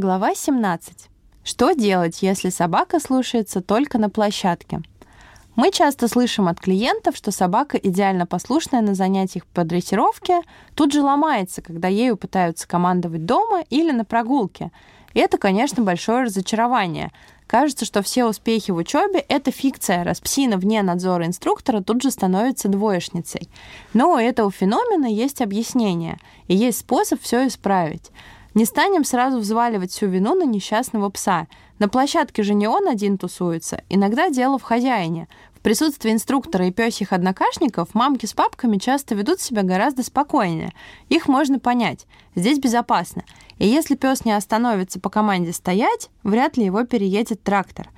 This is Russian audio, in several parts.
Глава 17. Что делать, если собака слушается только на площадке? Мы часто слышим от клиентов, что собака, идеально послушная на занятиях по дрессировке, тут же ломается, когда ею пытаются командовать дома или на прогулке. И это, конечно, большое разочарование. Кажется, что все успехи в учебе — это фикция, раз псина вне надзора инструктора тут же становится двоечницей. Но у этого феномена есть объяснение, и есть способ все исправить. Не станем сразу взваливать всю вину на несчастного пса. На площадке же не он один тусуется. Иногда дело в хозяине. В присутствии инструктора и пёсих однокашников мамки с папками часто ведут себя гораздо спокойнее. Их можно понять. Здесь безопасно. И если пес не остановится по команде стоять, вряд ли его переедет трактор.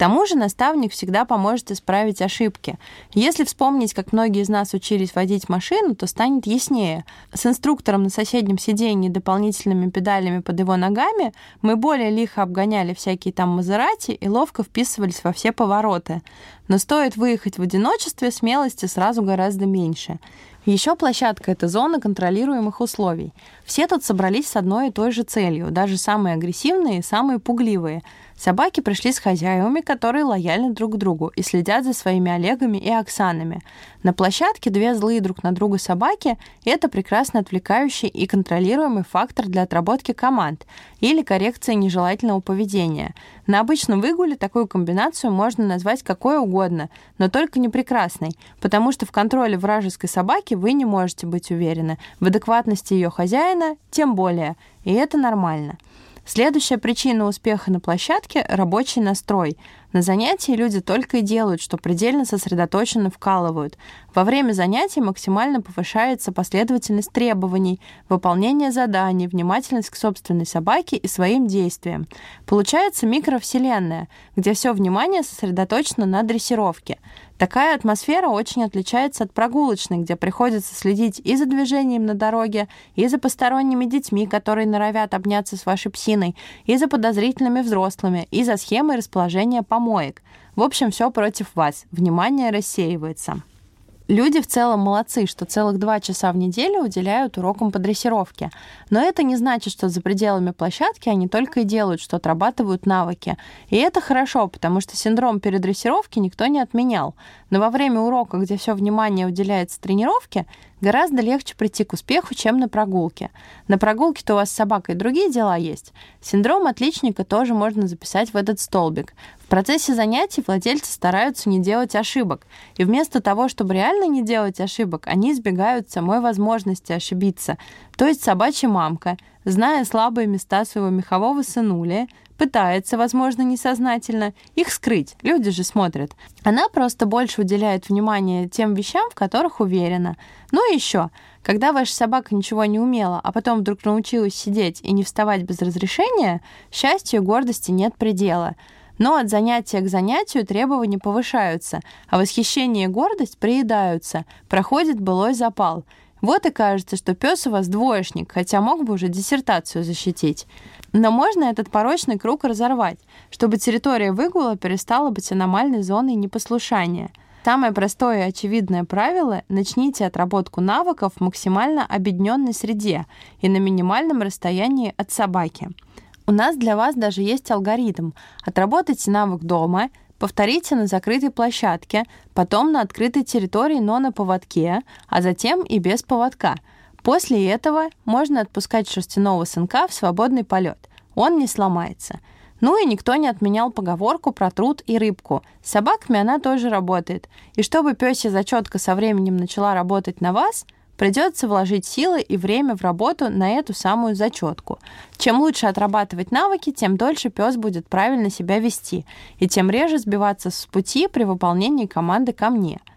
Тому же наставник всегда поможет исправить ошибки. Если вспомнить, как многие из нас учились водить машину, то станет яснее. С инструктором на соседнем сиденье и дополнительными педалями под его ногами мы более лихо обгоняли всякие там Мазерати и ловко вписывались во все повороты. Но стоит выехать в одиночестве, смелости сразу гораздо меньше. Еще площадка — это зона контролируемых условий. Все тут собрались с одной и той же целью, даже самые агрессивные и самые пугливые. Собаки пришли с хозяевами, которые лояльны друг к другу и следят за своими Олегами и Оксанами. На площадке две злые друг на друга собаки — это прекрасно отвлекающий и контролируемый фактор для отработки команд или коррекции нежелательного поведения. На обычном выгуле такую комбинацию можно назвать какой угодно, но только не прекрасной, потому что в контроле вражеской собаки вы не можете быть уверены, в адекватности ее хозяина тем более, и это нормально. Следующая причина успеха на площадке – рабочий настрой. На занятии люди только и делают, что предельно сосредоточенно вкалывают. Во время занятий максимально повышается последовательность требований, выполнение заданий, внимательность к собственной собаке и своим действиям. Получается микровселенная, где все внимание сосредоточено на дрессировке. Такая атмосфера очень отличается от прогулочной, где приходится следить и за движением на дороге, и за посторонними детьми, которые норовят обняться с вашей псиной, и за подозрительными взрослыми, и за схемой расположения помоек. В общем, все против вас. Внимание рассеивается. Люди в целом молодцы, что целых два часа в неделю уделяют урокам по дрессировке. Но это не значит, что за пределами площадки они только и делают, что отрабатывают навыки. И это хорошо, потому что синдром передрессировки никто не отменял. Но во время урока, где все внимание уделяется тренировке, гораздо легче прийти к успеху, чем на прогулке. На прогулке-то у вас с собакой другие дела есть. Синдром отличника тоже можно записать в этот столбик. В процессе занятий владельцы стараются не делать ошибок. И вместо того, чтобы реально не делать ошибок, они избегают самой возможности ошибиться. То есть собачья мамка, зная слабые места своего мехового сынуля, пытается, возможно, несознательно, их скрыть. Люди же смотрят. Она просто больше уделяет внимание тем вещам, в которых уверена. Ну и еще, когда ваша собака ничего не умела, а потом вдруг научилась сидеть и не вставать без разрешения, счастью и гордости нет предела. Но от занятия к занятию требования повышаются, а восхищение и гордость приедаются, проходит былой запал. Вот и кажется, что пес у вас двоечник, хотя мог бы уже диссертацию защитить. Но можно этот порочный круг разорвать, чтобы территория выгула перестала быть аномальной зоной непослушания. Самое простое и очевидное правило – начните отработку навыков в максимально объединенной среде и на минимальном расстоянии от собаки. У нас для вас даже есть алгоритм. Отработайте навык дома, повторите на закрытой площадке, потом на открытой территории, но на поводке, а затем и без поводка – После этого можно отпускать шерстяного сынка в свободный полет. Он не сломается. Ну и никто не отменял поговорку про труд и рыбку. С собаками она тоже работает. И чтобы пёсья зачетка со временем начала работать на вас, придется вложить силы и время в работу на эту самую зачетку. Чем лучше отрабатывать навыки, тем дольше пес будет правильно себя вести, и тем реже сбиваться с пути при выполнении команды ко мне –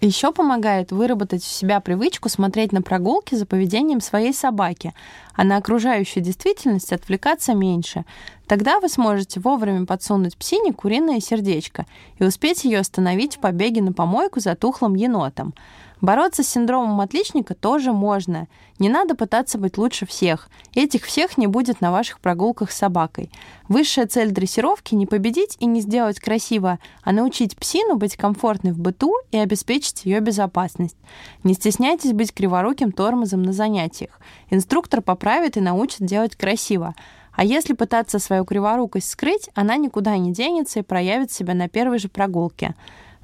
еще помогает выработать в себя привычку смотреть на прогулки за поведением своей собаки, а на окружающую действительность отвлекаться меньше. Тогда вы сможете вовремя подсунуть псине куриное сердечко и успеть ее остановить в побеге на помойку за тухлым енотом. Бороться с синдромом отличника тоже можно. Не надо пытаться быть лучше всех. Этих всех не будет на ваших прогулках с собакой. Высшая цель дрессировки — не победить и не сделать красиво, а научить псину быть комфортной в быту и обеспечить ее безопасность. Не стесняйтесь быть криворуким тормозом на занятиях. Инструктор поправит и научит делать красиво. А если пытаться свою криворукость скрыть, она никуда не денется и проявит себя на первой же прогулке.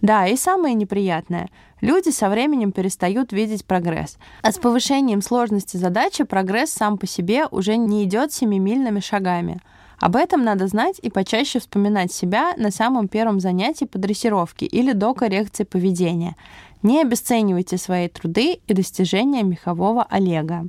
Да, и самое неприятное. Люди со временем перестают видеть прогресс. А с повышением сложности задачи прогресс сам по себе уже не идет семимильными шагами. Об этом надо знать и почаще вспоминать себя на самом первом занятии по дрессировке или до коррекции поведения. Не обесценивайте свои труды и достижения мехового Олега.